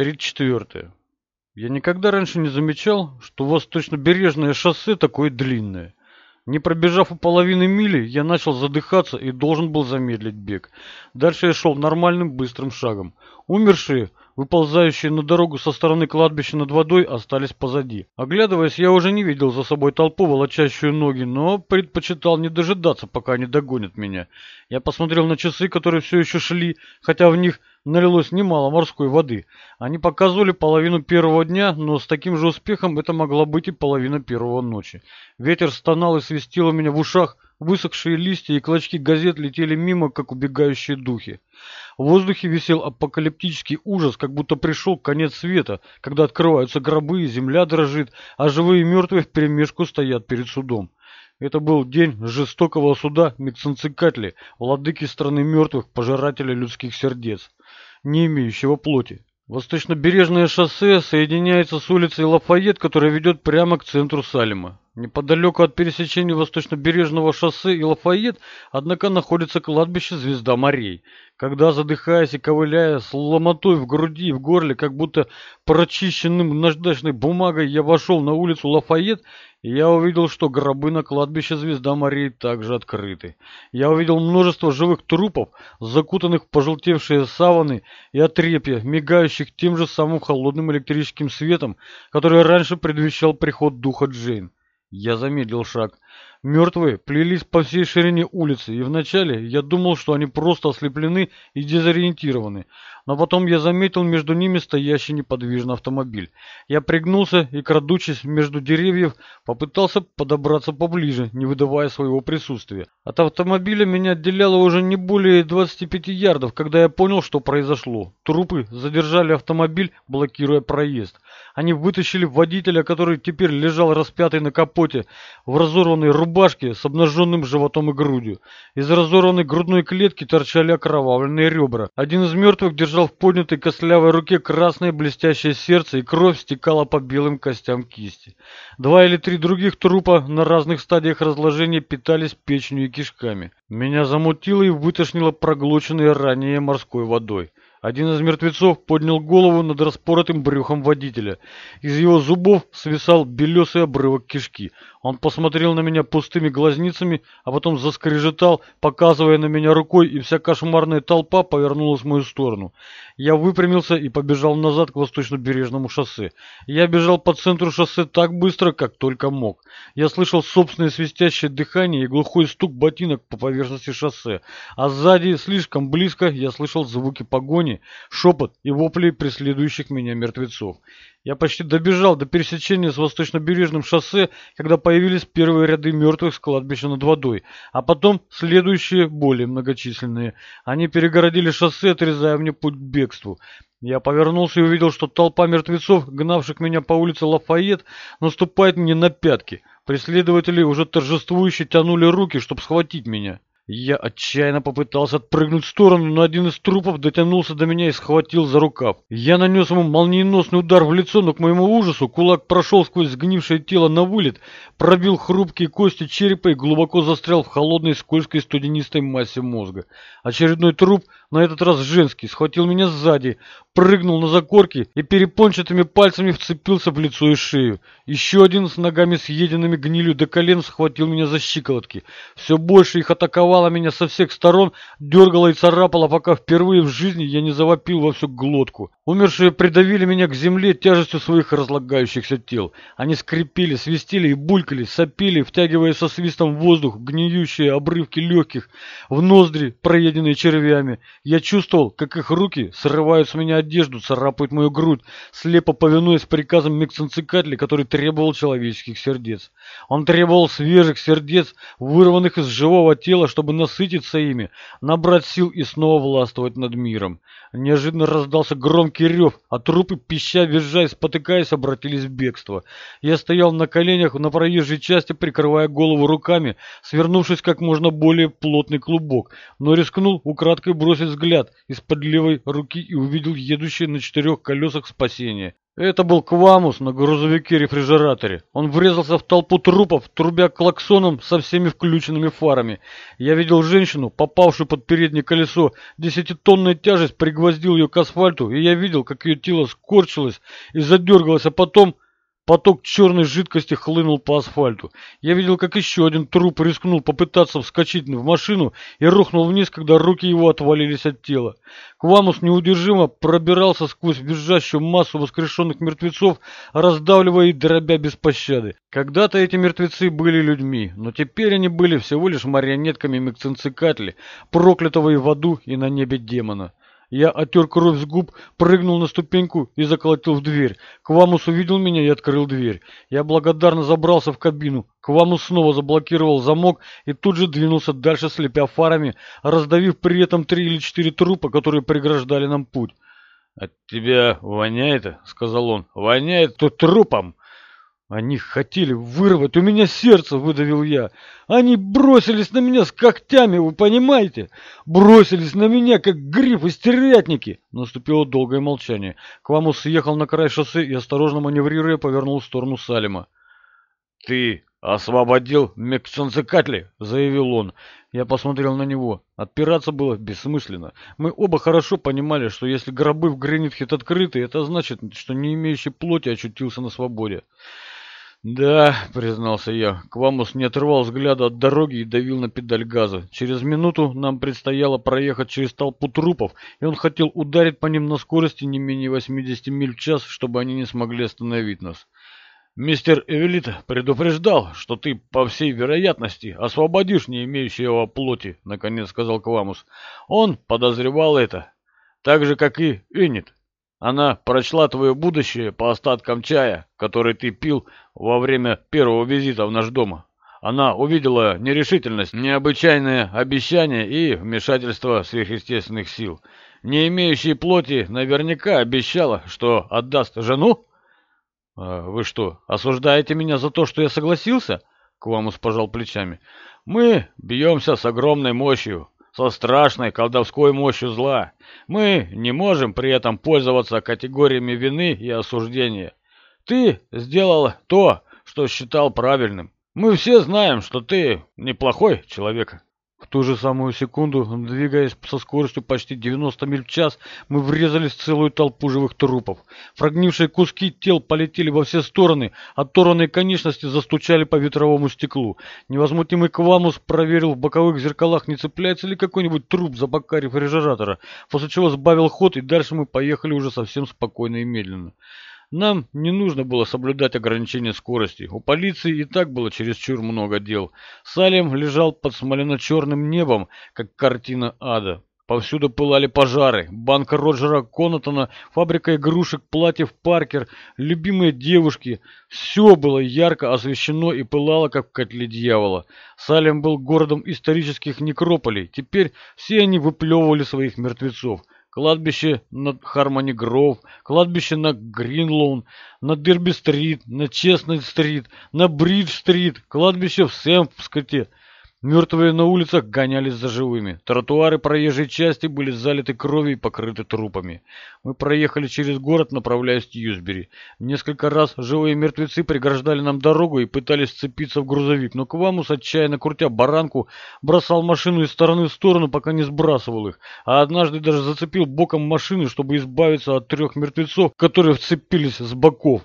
34. Я никогда раньше не замечал, что восточно-бережное шоссе такое длинное. Не пробежав у половины мили, я начал задыхаться и должен был замедлить бег. Дальше я шел нормальным быстрым шагом. Умершие, выползающие на дорогу со стороны кладбища над водой, остались позади. Оглядываясь, я уже не видел за собой толпу, волочащую ноги, но предпочитал не дожидаться, пока они догонят меня. Я посмотрел на часы, которые все еще шли, хотя в них налилось немало морской воды. Они показывали половину первого дня, но с таким же успехом это могла быть и половина первого ночи. Ветер стонал и свистел у меня в ушах, высохшие листья и клочки газет летели мимо, как убегающие духи. В воздухе висел апокалиптический ужас, как будто пришел конец света, когда открываются гробы и земля дрожит, а живые и мертвые вперемешку стоят перед судом. Это был день жестокого суда Меценцикатли, владыки страны мертвых, пожирателя людских сердец не имеющего плоти. Восточно-бережное шоссе соединяется с улицей Лафайет, которая ведет прямо к центру Салема. Неподалеку от пересечения Восточно-бережного шоссе и Лафайет, однако, находится кладбище Звезда морей. Когда, задыхаясь и ковыляя, с ломотой в груди и в горле, как будто прочищенным наждачной бумагой, я вошел на улицу Лафайет, я увидел, что гробы на кладбище Звезда морей также открыты. Я увидел множество живых трупов, закутанных в пожелтевшие саваны и отрепья, мигающих тем же самым холодным электрическим светом, который раньше предвещал приход духа Джейн. Я замедлил шаг. Мертвые плелись по всей ширине улицы, и вначале я думал, что они просто ослеплены и дезориентированы. Но потом я заметил между ними стоящий неподвижный автомобиль. Я пригнулся и, крадучись между деревьев, попытался подобраться поближе, не выдавая своего присутствия. От автомобиля меня отделяло уже не более 25 ярдов, когда я понял, что произошло. Трупы задержали автомобиль, блокируя проезд. Они вытащили водителя, который теперь лежал распятый на капоте, в разорванной рубашке с обнаженным животом и грудью. Из разорванной грудной клетки торчали окровавленные ребра. Один из мертвых держал в поднятой костлявой руке красное блестящее сердце, и кровь стекала по белым костям кисти. Два или три других трупа на разных стадиях разложения питались печенью и кишками. Меня замутило и вытошнило проглоченной ранее морской водой. Один из мертвецов поднял голову над распоротым брюхом водителя. Из его зубов свисал белесый обрывок кишки. Он посмотрел на меня пустыми глазницами, а потом заскрежетал, показывая на меня рукой, и вся кошмарная толпа повернулась в мою сторону. Я выпрямился и побежал назад к восточно-бережному шоссе. Я бежал по центру шоссе так быстро, как только мог. Я слышал собственное свистящее дыхание и глухой стук ботинок по поверхности шоссе, а сзади, слишком близко, я слышал звуки погони, шепот и вопли преследующих меня мертвецов. Я почти добежал до пересечения с восточно-бережным шоссе, когда появились первые ряды мертвых с кладбища над водой, а потом следующие, более многочисленные. Они перегородили шоссе, отрезая мне путь к бегству. Я повернулся и увидел, что толпа мертвецов, гнавших меня по улице Лафайет, наступает мне на пятки. Преследователи уже торжествующе тянули руки, чтобы схватить меня. Я отчаянно попытался отпрыгнуть в сторону, но один из трупов дотянулся до меня и схватил за рукав. Я нанес ему молниеносный удар в лицо, но к моему ужасу кулак прошел сквозь сгнившее тело на вылет, пробил хрупкие кости черепа и глубоко застрял в холодной скользкой студенистой массе мозга. Очередной труп, на этот раз женский, схватил меня сзади, прыгнул на закорки и перепончатыми пальцами вцепился в лицо и шею. Еще один с ногами съеденными гнилью до колен схватил меня за щиколотки. Все больше их атаковало меня со всех сторон, дергало и царапало, пока впервые в жизни я не завопил во всю глотку. Умершие придавили меня к земле тяжестью своих разлагающихся тел. Они скрипели, свистели и булькали, сопели, втягивая со свистом воздух, гниющие обрывки легких, в ноздри, проеденные червями. Я чувствовал, как их руки срывают с меня одежду, царапают мою грудь, слепо повинуясь приказам Мексенцикатли, который требовал человеческих сердец. Он требовал свежих сердец, вырванных из живого тела, чтобы насытиться ими, набрать сил и снова властвовать над миром. Неожиданно раздался громкий рев, а трупы, пища, визжа и спотыкаясь, обратились в бегство. Я стоял на коленях на проезжей части, прикрывая голову руками, свернувшись как можно более плотный клубок, но рискнул украдкой бросить взгляд из-под левой руки и увидел едущее на четырех колесах спасение. Это был Квамус на грузовике-рефрижераторе. Он врезался в толпу трупов, трубя клаксоном со всеми включенными фарами. Я видел женщину, попавшую под переднее колесо. Десятитонная тяжесть пригвоздил ее к асфальту, и я видел, как ее тело скорчилось и задергалось, а потом Поток черной жидкости хлынул по асфальту. Я видел, как еще один труп рискнул попытаться вскочить в машину и рухнул вниз, когда руки его отвалились от тела. Квамус неудержимо пробирался сквозь визжащую массу воскрешенных мертвецов, раздавливая и дробя без пощады. Когда-то эти мертвецы были людьми, но теперь они были всего лишь марионетками Мекцинцикатли, проклятого и в аду, и на небе демона. Я оттер кровь с губ, прыгнул на ступеньку и заколотил в дверь. Квамус увидел меня и открыл дверь. Я благодарно забрался в кабину. Квамус снова заблокировал замок и тут же двинулся дальше, слепя фарами, раздавив при этом три или четыре трупа, которые преграждали нам путь. «От тебя воняет?» — сказал он. «Воняет тут трупом!» Они хотели вырвать у меня сердце, выдавил я. Они бросились на меня с когтями, вы понимаете? Бросились на меня, как грифы стервятники. Наступило долгое молчание. Квамус съехал на край шоссе и, осторожно маневрируя, повернул в сторону Салима. «Ты освободил Мексанцикатли», — заявил он. Я посмотрел на него. Отпираться было бессмысленно. Мы оба хорошо понимали, что если гробы в Гринитхит открыты, это значит, что не имеющий плоти очутился на свободе. «Да», — признался я, — Квамус не отрывал взгляда от дороги и давил на педаль газа. Через минуту нам предстояло проехать через толпу трупов, и он хотел ударить по ним на скорости не менее 80 миль в час, чтобы они не смогли остановить нас. «Мистер Эвелита предупреждал, что ты, по всей вероятности, освободишь не имеющего плоти», — наконец сказал Квамус. «Он подозревал это, так же, как и Энит. Она прочла твое будущее по остаткам чая, который ты пил во время первого визита в наш дом. Она увидела нерешительность, необычайное обещание и вмешательство сверхъестественных сил. Не имеющий плоти наверняка обещала, что отдаст жену? А «Вы что, осуждаете меня за то, что я согласился?» Квамус пожал плечами. «Мы бьемся с огромной мощью со страшной колдовской мощью зла. Мы не можем при этом пользоваться категориями вины и осуждения. Ты сделал то, что считал правильным. Мы все знаем, что ты неплохой человек. Ту же самую секунду, двигаясь со скоростью почти 90 миль в час, мы врезались в целую толпу живых трупов. Фрагнившие куски тел полетели во все стороны, оторванные конечности застучали по ветровому стеклу. Невозмутимый Квамус проверил в боковых зеркалах, не цепляется ли какой-нибудь труп за бока рефрижератора, после чего сбавил ход, и дальше мы поехали уже совсем спокойно и медленно. Нам не нужно было соблюдать ограничения скорости. У полиции и так было чересчур много дел. Салем лежал под смолено-черным небом, как картина ада. Повсюду пылали пожары. Банк Роджера Конатона, фабрика игрушек, платьев Паркер, любимые девушки. Все было ярко освещено и пылало, как в котле дьявола. Салем был городом исторических некрополей. Теперь все они выплевывали своих мертвецов кладбище на Хармони Гроув, кладбище на Гринлоун, на Дерби-стрит, на Честный-стрит, на Бридж-стрит, кладбище в Сэмпскоте, Мертвые на улицах гонялись за живыми. Тротуары проезжей части были залиты кровью и покрыты трупами. Мы проехали через город, направляясь в Юзбери. Несколько раз живые мертвецы преграждали нам дорогу и пытались сцепиться в грузовик, но Квамус, отчаянно крутя баранку, бросал машину из стороны в сторону, пока не сбрасывал их, а однажды даже зацепил боком машины, чтобы избавиться от трех мертвецов, которые вцепились с боков.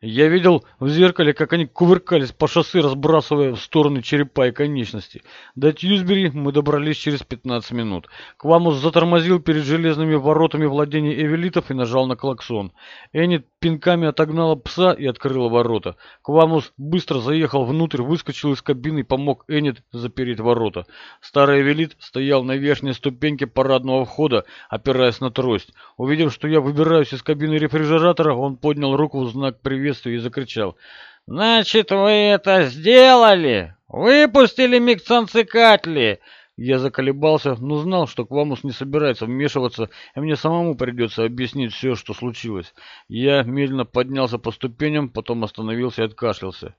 Я видел в зеркале, как они кувыркались по шоссе, разбрасывая в стороны черепа и конечности. До Тьюсбери мы добрались через 15 минут. Квамус затормозил перед железными воротами владения эвелитов и нажал на клаксон. Энни пинками отогнала пса и открыла ворота. Квамус быстро заехал внутрь, выскочил из кабины и помог Эннет запереть ворота. Старый эвелит стоял на верхней ступеньке парадного входа, опираясь на трость. Увидев, что я выбираюсь из кабины рефрижератора, он поднял руку в знак приветствия приветствию и закричал. «Значит, вы это сделали? Выпустили миксанцикатли!» Я заколебался, но знал, что Квамус не собирается вмешиваться, и мне самому придется объяснить все, что случилось. Я медленно поднялся по ступеням, потом остановился и откашлялся.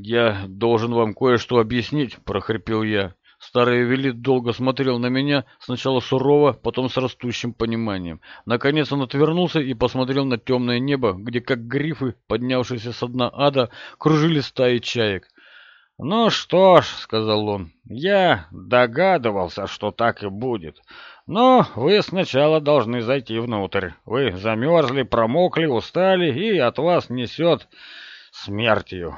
«Я должен вам кое-что объяснить», — прохрипел я. Старый Велит долго смотрел на меня, сначала сурово, потом с растущим пониманием. Наконец он отвернулся и посмотрел на темное небо, где, как грифы, поднявшиеся со дна ада, кружили стаи чаек. «Ну что ж», — сказал он, — «я догадывался, что так и будет. Но вы сначала должны зайти внутрь. Вы замерзли, промокли, устали, и от вас несет смертью».